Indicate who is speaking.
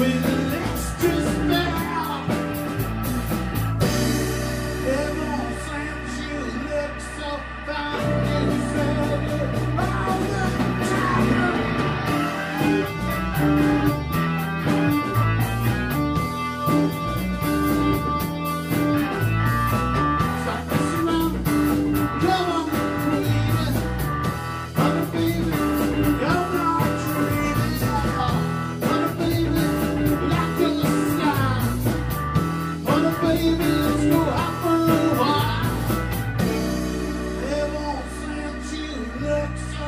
Speaker 1: with looks